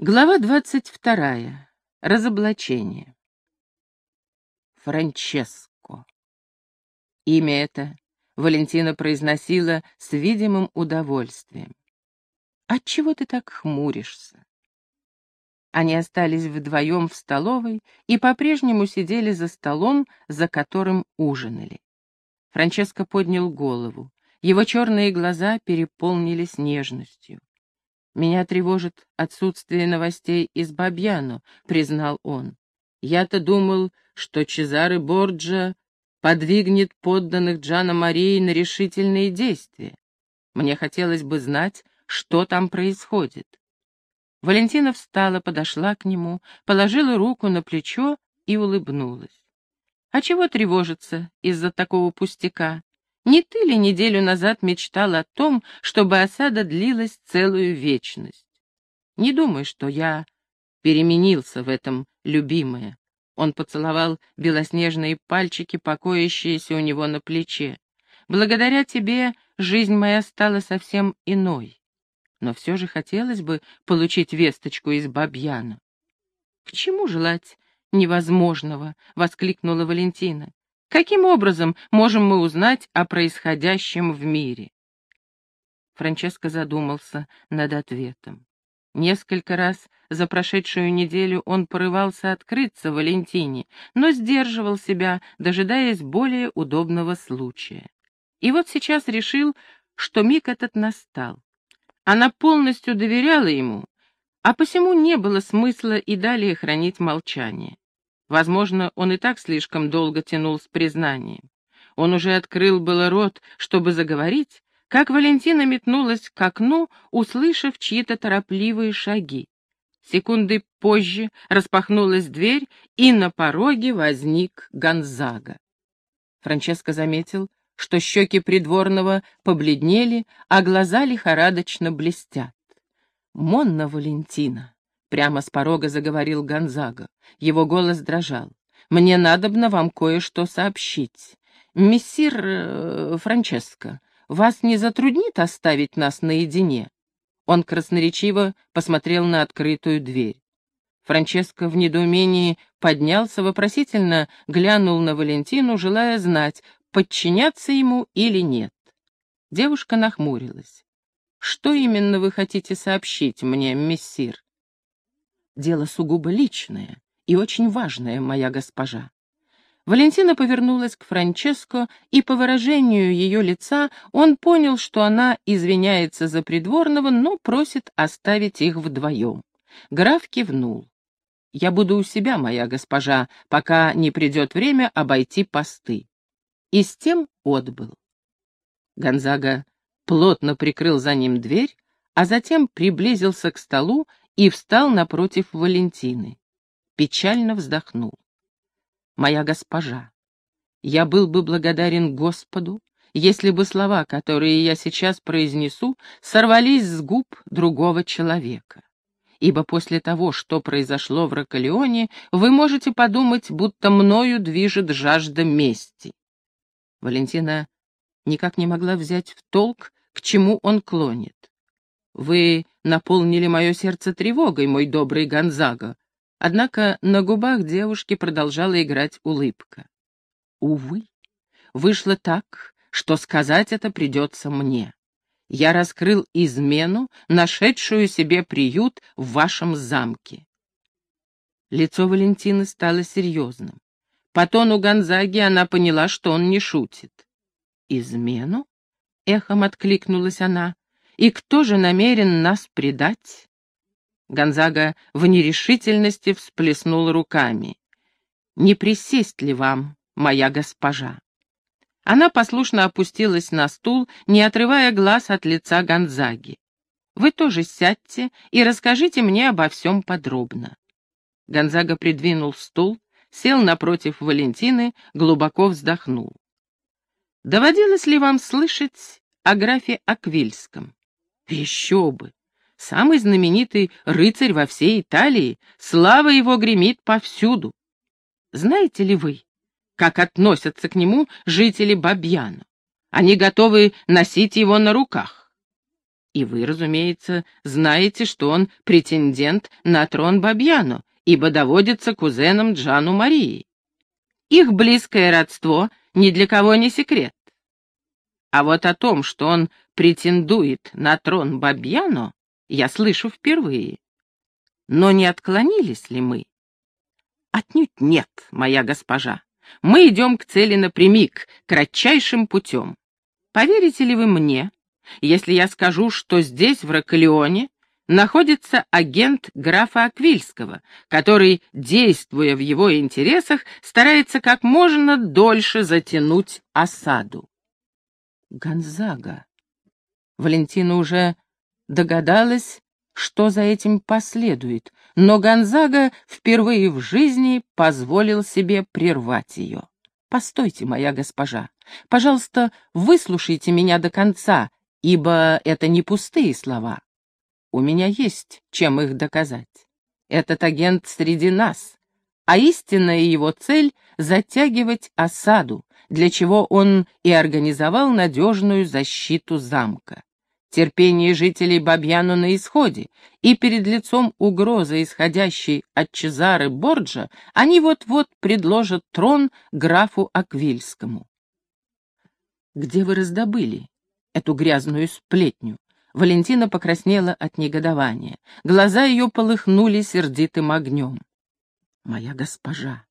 Глава двадцать вторая. Разоблачение. Франческо. Имя это Валентина произносила с видимым удовольствием. «Отчего ты так хмуришься?» Они остались вдвоем в столовой и по-прежнему сидели за столом, за которым ужинали. Франческо поднял голову. Его черные глаза переполнились нежностью. «Меня тревожит отсутствие новостей из Бабьяно», — признал он. «Я-то думал, что Чезаре Борджа подвигнет подданных Джана Марии на решительные действия. Мне хотелось бы знать, что там происходит». Валентина встала, подошла к нему, положила руку на плечо и улыбнулась. «А чего тревожиться из-за такого пустяка? Не ты ли неделю назад мечтал о том, чтобы осада длилась целую вечность? Не думай, что я переменился в этом, любимая. Он поцеловал белоснежные пальчики, покоящиеся у него на плече. Благодаря тебе жизнь моя стала совсем иной. Но все же хотелось бы получить весточку из Бабьяна. — К чему желать невозможного? — воскликнула Валентина. Каким образом можем мы узнать о происходящем в мире? Франческо задумался над ответом. Несколько раз за прошедшую неделю он порывался открыться Валентине, но сдерживал себя, дожидаясь более удобного случая. И вот сейчас решил, что миг этот настал. Она полностью доверяла ему, а посему не было смысла и далее хранить молчание. Возможно, он и так слишком долго тянул с признанием. Он уже открыл было рот, чтобы заговорить, как Валентина метнулась к окну, услышав чьи-то торопливые шаги. Секунды позже распахнулась дверь, и на пороге возник Гонзага. Франческо заметил, что щеки придворного побледнели, а глаза лихорадочно блестят. «Монна Валентина!» Прямо с порога заговорил Гонзага. Его голос дрожал. «Мне надобно вам кое-что сообщить. Мессир э, Франческо, вас не затруднит оставить нас наедине?» Он красноречиво посмотрел на открытую дверь. Франческо в недоумении поднялся, вопросительно глянул на Валентину, желая знать, подчиняться ему или нет. Девушка нахмурилась. «Что именно вы хотите сообщить мне, мессир?» Дело сугубо личное и очень важное, моя госпожа. Валентина повернулась к Франческо, и по выражению ее лица он понял, что она извиняется за придворного, но просит оставить их вдвоем. Граф кивнул. «Я буду у себя, моя госпожа, пока не придет время обойти посты». И с тем отбыл. Гонзага плотно прикрыл за ним дверь, а затем приблизился к столу и встал напротив Валентины. Печально вздохнул. «Моя госпожа, я был бы благодарен Господу, если бы слова, которые я сейчас произнесу, сорвались с губ другого человека. Ибо после того, что произошло в Рокалеоне, вы можете подумать, будто мною движет жажда мести». Валентина никак не могла взять в толк, к чему он клонит. Вы наполнили мое сердце тревогой, мой добрый Гонзага. Однако на губах девушки продолжала играть улыбка. Увы, вышло так, что сказать это придется мне. Я раскрыл измену, нашедшую себе приют в вашем замке. Лицо Валентины стало серьезным. По тону Гонзаги она поняла, что он не шутит. «Измену?» — эхом откликнулась она. И кто же намерен нас предать? Гонзага в нерешительности всплеснул руками. «Не присесть ли вам, моя госпожа?» Она послушно опустилась на стул, не отрывая глаз от лица Гонзаги. «Вы тоже сядьте и расскажите мне обо всем подробно». Гонзага придвинул стул, сел напротив Валентины, глубоко вздохнул. «Доводилось ли вам слышать о графе Аквильском?» Еще бы! Самый знаменитый рыцарь во всей Италии, слава его гремит повсюду. Знаете ли вы, как относятся к нему жители Бабьяна? Они готовы носить его на руках. И вы, разумеется, знаете, что он претендент на трон Бабьяно, ибо доводится кузеном Джану Марии. Их близкое родство ни для кого не секрет. А вот о том, что он претендует на трон Бабьяно, я слышу впервые. Но не отклонились ли мы? Отнюдь нет, моя госпожа. Мы идем к цели напрямик, кратчайшим путем. Поверите ли вы мне, если я скажу, что здесь, в Рокалеоне, находится агент графа Аквильского, который, действуя в его интересах, старается как можно дольше затянуть осаду. Гонзага. Валентина уже догадалась, что за этим последует, но Гонзага впервые в жизни позволил себе прервать ее. «Постойте, моя госпожа, пожалуйста, выслушайте меня до конца, ибо это не пустые слова. У меня есть чем их доказать. Этот агент среди нас, а истинная его цель — затягивать осаду, для чего он и организовал надежную защиту замка. Терпение жителей Бабьяну на исходе, и перед лицом угрозы, исходящей от Чезары Борджа, они вот-вот предложат трон графу Аквильскому. «Где вы раздобыли эту грязную сплетню?» Валентина покраснела от негодования. Глаза ее полыхнули сердитым огнем. «Моя госпожа!»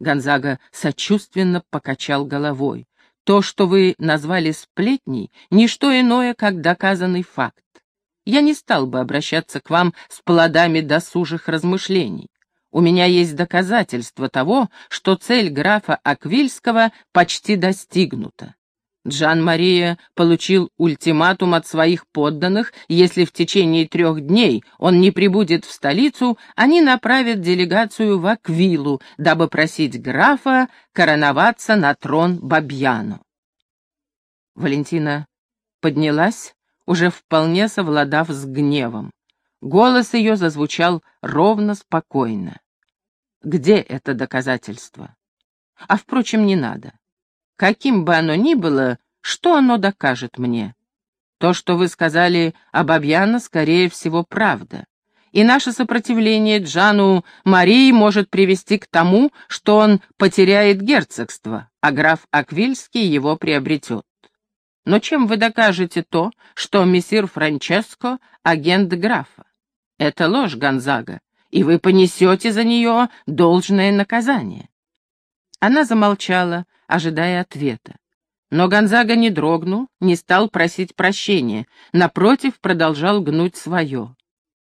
Гонзага сочувственно покачал головой. «То, что вы назвали сплетней, — ничто иное, как доказанный факт. Я не стал бы обращаться к вам с плодами досужих размышлений. У меня есть доказательства того, что цель графа Аквильского почти достигнута. Джан-Мария получил ультиматум от своих подданных, если в течение трех дней он не прибудет в столицу, они направят делегацию в Аквилу, дабы просить графа короноваться на трон Бабьяну. Валентина поднялась, уже вполне совладав с гневом. Голос ее зазвучал ровно спокойно. «Где это доказательство?» «А, впрочем, не надо. Каким бы оно ни было, что оно докажет мне? То, что вы сказали об Абьяна, скорее всего, правда. И наше сопротивление Джану Марии может привести к тому, что он потеряет герцогство, а граф Аквильский его приобретет. Но чем вы докажете то, что мессир Франческо — агент графа? Это ложь, Гонзага, и вы понесете за нее должное наказание. Она замолчала, ожидая ответа. Но Гонзага не дрогнул, не стал просить прощения, напротив, продолжал гнуть свое.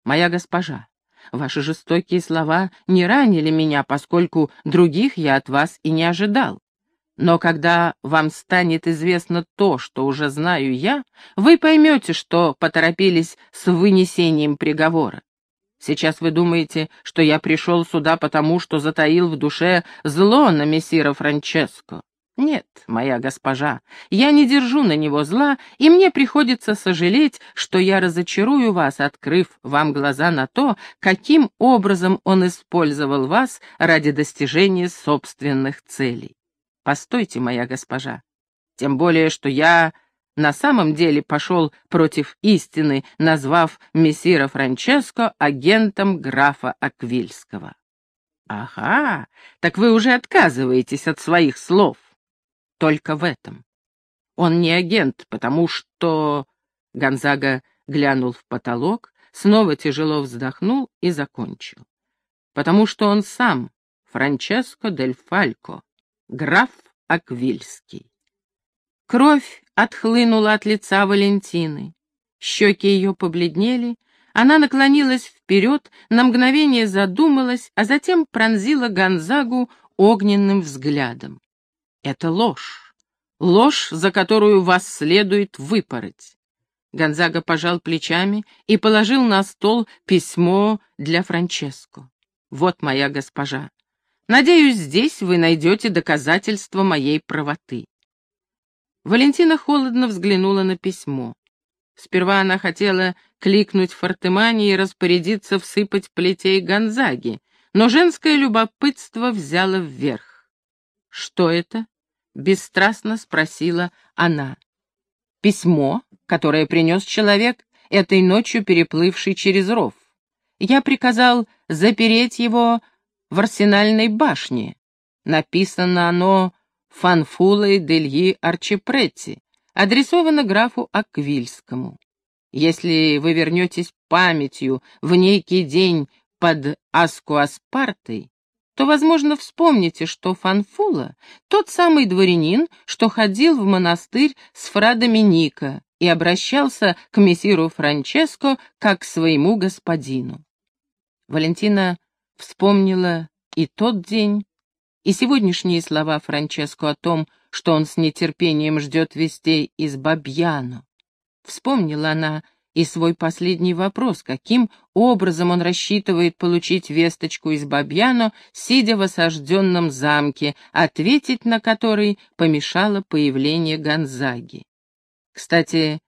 «Моя госпожа, ваши жестокие слова не ранили меня, поскольку других я от вас и не ожидал. Но когда вам станет известно то, что уже знаю я, вы поймете, что поторопились с вынесением приговора. Сейчас вы думаете, что я пришел сюда потому, что затаил в душе зло на мессира Франческо. Нет, моя госпожа, я не держу на него зла, и мне приходится сожалеть, что я разочарую вас, открыв вам глаза на то, каким образом он использовал вас ради достижения собственных целей. Постойте, моя госпожа. Тем более, что я на самом деле пошел против истины, назвав мессира Франческо агентом графа Аквильского. Ага, так вы уже отказываетесь от своих слов. Только в этом. Он не агент, потому что... Гонзага глянул в потолок, снова тяжело вздохнул и закончил. Потому что он сам, Франческо дель Фалько, граф Аквильский. Кровь отхлынула от лица Валентины. Щеки ее побледнели, она наклонилась вперед, на мгновение задумалась, а затем пронзила Гонзагу огненным взглядом. Это ложь. Ложь, за которую вас следует выпороть. Гонзага пожал плечами и положил на стол письмо для Франческо. «Вот моя госпожа. Надеюсь, здесь вы найдете доказательства моей правоты. Валентина холодно взглянула на письмо. Сперва она хотела кликнуть Фортемане и распорядиться всыпать плетей Гонзаги, но женское любопытство взяло вверх. «Что это?» — бесстрастно спросила она. «Письмо, которое принес человек, этой ночью переплывший через ров. Я приказал запереть его в арсенальной башне. Написано оно Фанфулой Дельи Арчипретти, адресовано графу Аквильскому. Если вы вернетесь памятью в некий день под Аскуаспартой, то, возможно, вспомните, что Фанфула — тот самый дворянин, что ходил в монастырь с фра Доминика и обращался к мессиру Франческо как к своему господину. Валентина вспомнила и тот день, и сегодняшние слова Франческо о том, что он с нетерпением ждет вестей из Бабьяно. Вспомнила она и свой последний вопрос, каким образом он рассчитывает получить весточку из Бабьяно, сидя в осажденном замке, ответить на который помешало появление Гонзаги. Кстати,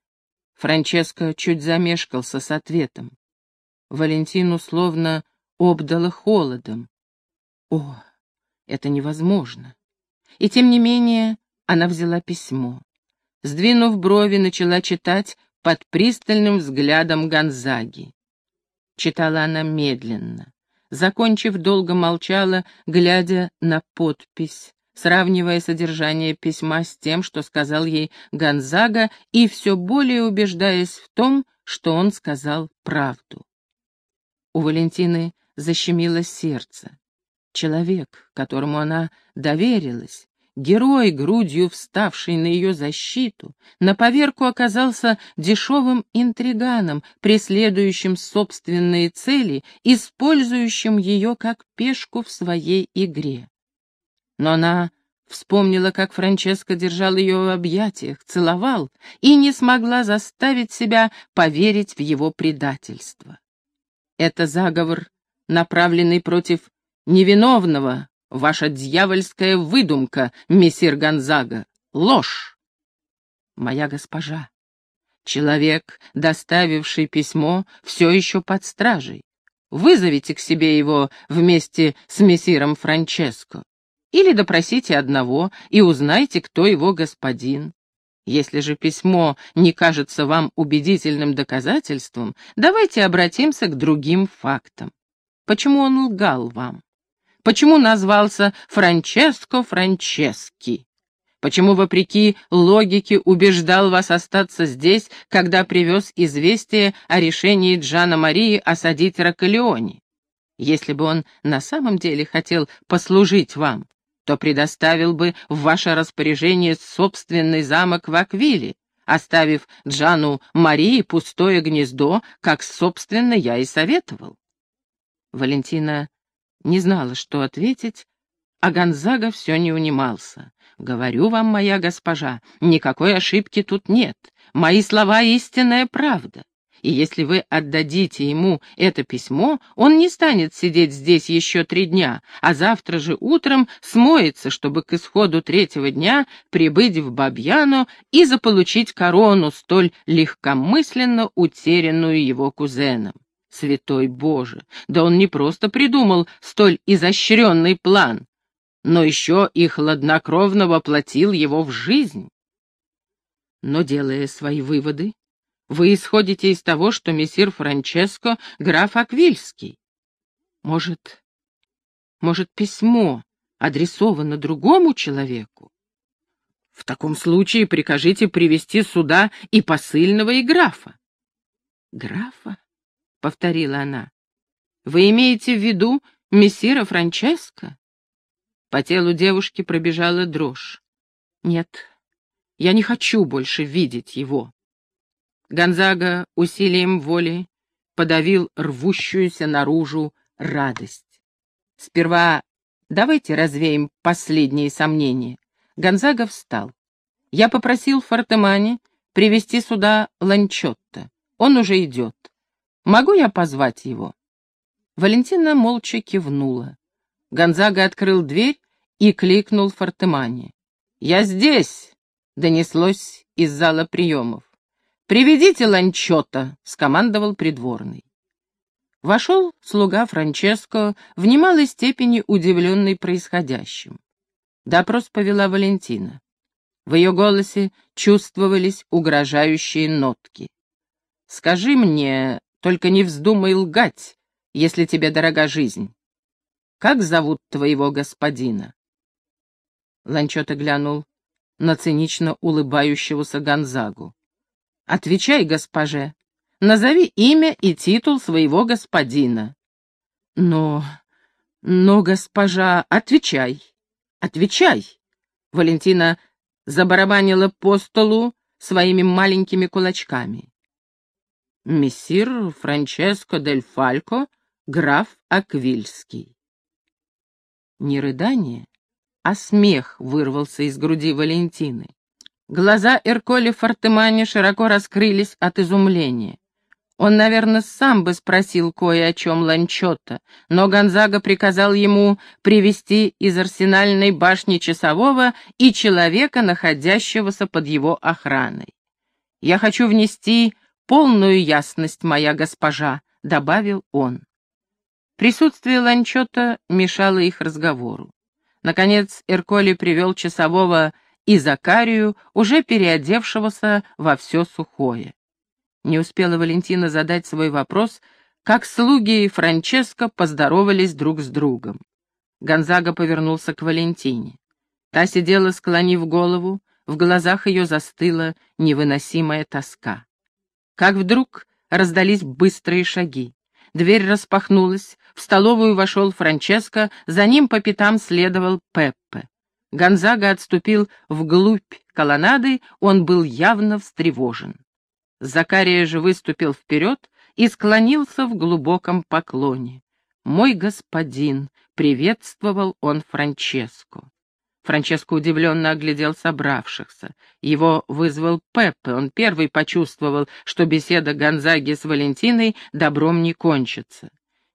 Франческо чуть замешкался с ответом. Валентину словно обдало холодом. О, это невозможно. И тем не менее она взяла письмо. Сдвинув брови, начала читать под пристальным взглядом Гонзаги. Читала она медленно. Закончив, долго молчала, глядя на подпись, сравнивая содержание письма с тем, что сказал ей Гонзага, и все более убеждаясь в том, что он сказал правду. У Валентины защемило сердце. Человек, которому она доверилась, герой, грудью вставший на ее защиту, на поверку оказался дешевым интриганом, преследующим собственные цели, использующим ее как пешку в своей игре. Но она вспомнила, как Франческо держал ее в объятиях, целовал, и не смогла заставить себя поверить в его предательство. Это заговор, направленный против невиновного, Ваша дьявольская выдумка, мессир Гонзага. Ложь. Моя госпожа, человек, доставивший письмо, все еще под стражей. Вызовите к себе его вместе с мессиром Франческо. Или допросите одного и узнайте, кто его господин. Если же письмо не кажется вам убедительным доказательством, давайте обратимся к другим фактам. Почему он лгал вам? Почему назвался Франческо Франчески? Почему, вопреки логике, убеждал вас остаться здесь, когда привез известие о решении Джана Марии осадить Рокалеоне? Если бы он на самом деле хотел послужить вам, то предоставил бы в ваше распоряжение собственный замок в Аквиле, оставив Джану Марии пустое гнездо, как, собственно, я и советовал. Валентина не знала, что ответить, а Гонзага все не унимался. «Говорю вам, моя госпожа, никакой ошибки тут нет. Мои слова — истинная правда. И если вы отдадите ему это письмо, он не станет сидеть здесь еще три дня, а завтра же утром смоется, чтобы к исходу третьего дня прибыть в Бабьяно и заполучить корону, столь легкомысленно утерянную его кузеном. Святой Боже, да он не просто придумал столь изощренный план, но еще и хладнокровно воплотил его в жизнь. Но, делая свои выводы, вы исходите из того, что мессир Франческо — граф Аквильский. Может, может, письмо адресовано другому человеку? В таком случае прикажите привести сюда и посыльного, и графа. Графа? — повторила она. «Вы имеете в виду мессира Франческо?» По телу девушки пробежала дрожь. «Нет, я не хочу больше видеть его». Гонзага усилием воли подавил рвущуюся наружу радость. «Сперва давайте развеем последние сомнения». Гонзага встал. «Я попросил Фортемани привести сюда Ланчотто. Он уже идет. Могу я позвать его?» Валентина молча кивнула. Гонзага открыл дверь и кликнул Фортемани. «Я здесь!» — донеслось из зала приемов. «Приведите Ланчота!» — скомандовал придворный. Вошел слуга Франческо, в немалой степени удивленный происходящим. Допрос повела Валентина. В ее голосе чувствовались угрожающие нотки. Скажи мне, только не вздумай лгать, если тебе дорога жизнь. Как зовут твоего господина?» Ланчота глянул на цинично улыбающегося Гонзагу. «Отвечай, госпоже, назови имя и титул своего господина». «Но... но, госпожа, отвечай, отвечай!» Валентина забарабанила по столу своими маленькими кулачками. «Мессир Франческо дель Фалько, граф Аквильский». Не рыдание, а смех вырвался из груди Валентины. Глаза Эрколи Фортемани широко раскрылись от изумления. Он, наверное, сам бы спросил кое о чем Ланчота, но Гонзага приказал ему привести из арсенальной башни часового и человека, находящегося под его охраной. «Я хочу внести полную ясность, моя госпожа», — добавил он. Присутствие Ланчота мешало их разговору. Наконец Эрколи привел часового и Закарию, уже переодевшегося во все сухое. Не успела Валентина задать свой вопрос, как слуги Франческо поздоровались друг с другом. Гонзага повернулся к Валентине. Та сидела, склонив голову, в глазах ее застыла невыносимая тоска. Как вдруг раздались быстрые шаги. Дверь распахнулась, в столовую вошел Франческо, за ним по пятам следовал Пеппе. Гонзага отступил вглубь колоннады, он был явно встревожен. Закария же выступил вперед и склонился в глубоком поклоне. «Мой господин!» — приветствовал он Франческо. Франческо удивленно оглядел собравшихся. Его вызвал Пеппе. Он первый почувствовал, что беседа Гонзаги с Валентиной добром не кончится.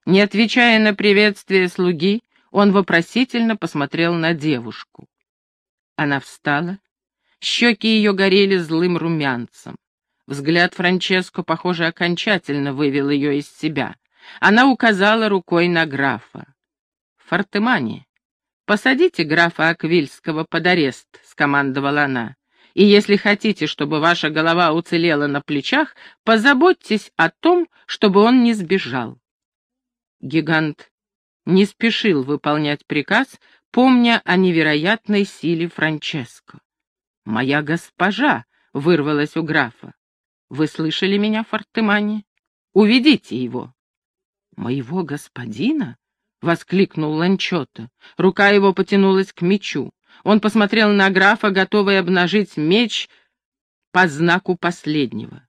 Не отвечая на приветствие слуги, он вопросительно посмотрел на девушку. Она встала. Щеки ее горели злым румянцем. Взгляд Франческо, похоже, окончательно вывел ее из себя. Она указала рукой на графа. «Фортемани, «Посадите графа Аквильского под арест», — скомандовала она. «И если хотите, чтобы ваша голова уцелела на плечах, позаботьтесь о том, чтобы он не сбежал». Гигант не спешил выполнять приказ, помня о невероятной силе Франческо. «Моя госпожа!» — вырвалась у графа. «Вы слышали меня, Фортемани? Уведите его!» «Моего господина?» — воскликнул Ланчота. Рука его потянулась к мечу. Он посмотрел на графа, готовый обнажить меч по знаку последнего.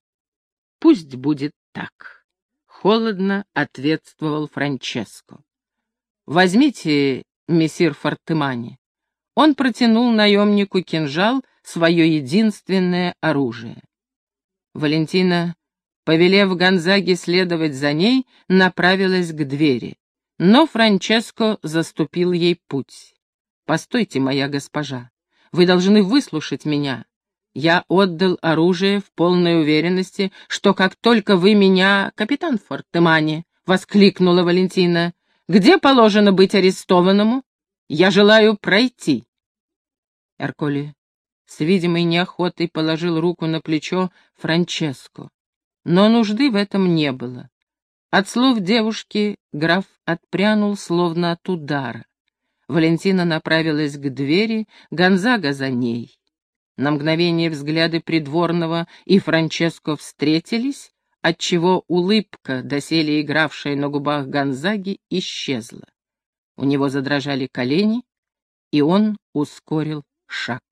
«Пусть будет так», — холодно ответствовал Франческо. «Возьмите, мессир Фортемани». Он протянул наемнику кинжал, свое единственное оружие. Валентина, повелев Гонзаге следовать за ней, направилась к двери. Но Франческо заступил ей путь. «Постойте, моя госпожа, вы должны выслушать меня. Я отдал оружие в полной уверенности, что как только вы меня, капитан Фортемани, — воскликнула Валентина, — где положено быть арестованному? Я желаю пройти. Эрколи с видимой неохотой положил руку на плечо Франческо, но нужды в этом не было. От слов девушки граф отпрянул, словно от удара. Валентина направилась к двери, Гонзага за ней. На мгновение взгляды придворного и Франческо встретились, отчего улыбка, доселе игравшая на губах Гонзаги, исчезла. У него задрожали колени, и он ускорил шаг.